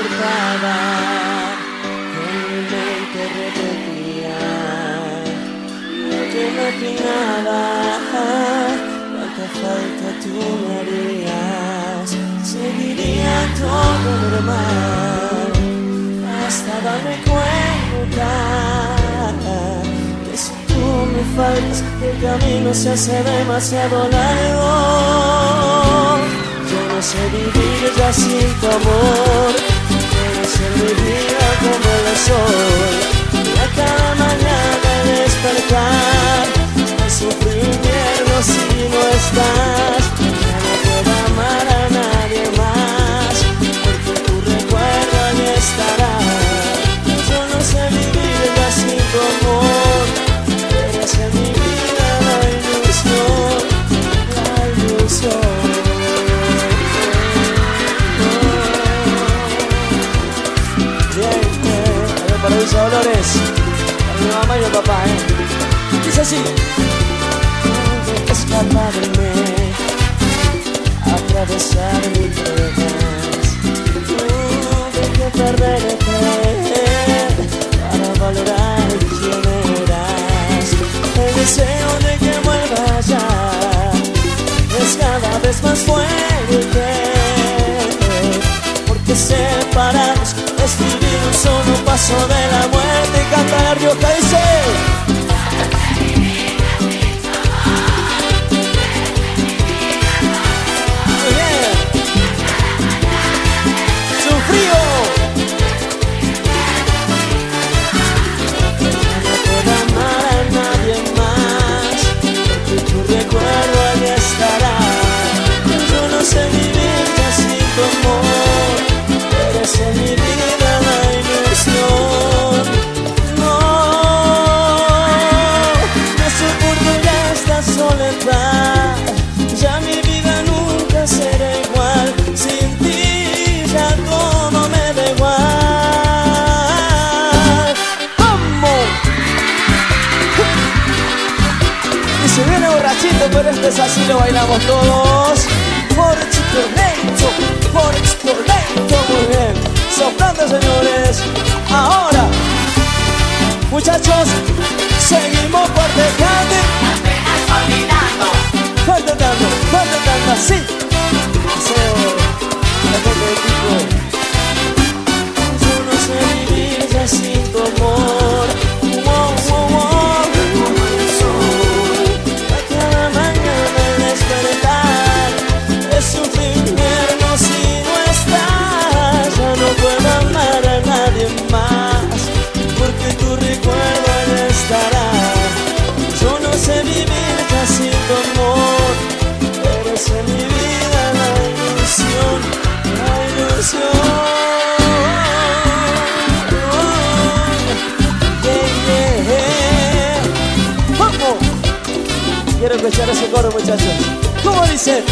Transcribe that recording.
estaba en mi mente repetía lo que imaginaba cuánta falta tú me harías seguiría todo normal hasta darme cuenta que si tú me faltas el camino se hace demasiado largo. Yo no sé vivir ya sin amor sol mi papá, ¿eh? Dice así. Pude escaparme, atravesar mi pruebas. Tuve que perderte para valorar quién eras. El deseo de que vuelvas ya es cada vez más fuerte porque separados es vivir un solo paso de la muerte pero este es así, lo bailamos todos. Por lento, por chico lento, muy bien. Soplando, señores. Ahora, muchachos, seguimos fuerte, cante. Fuerte tanto, fuerte tanto, así. Quiero escuchar ese coro, muchachos. ¿Cómo dice?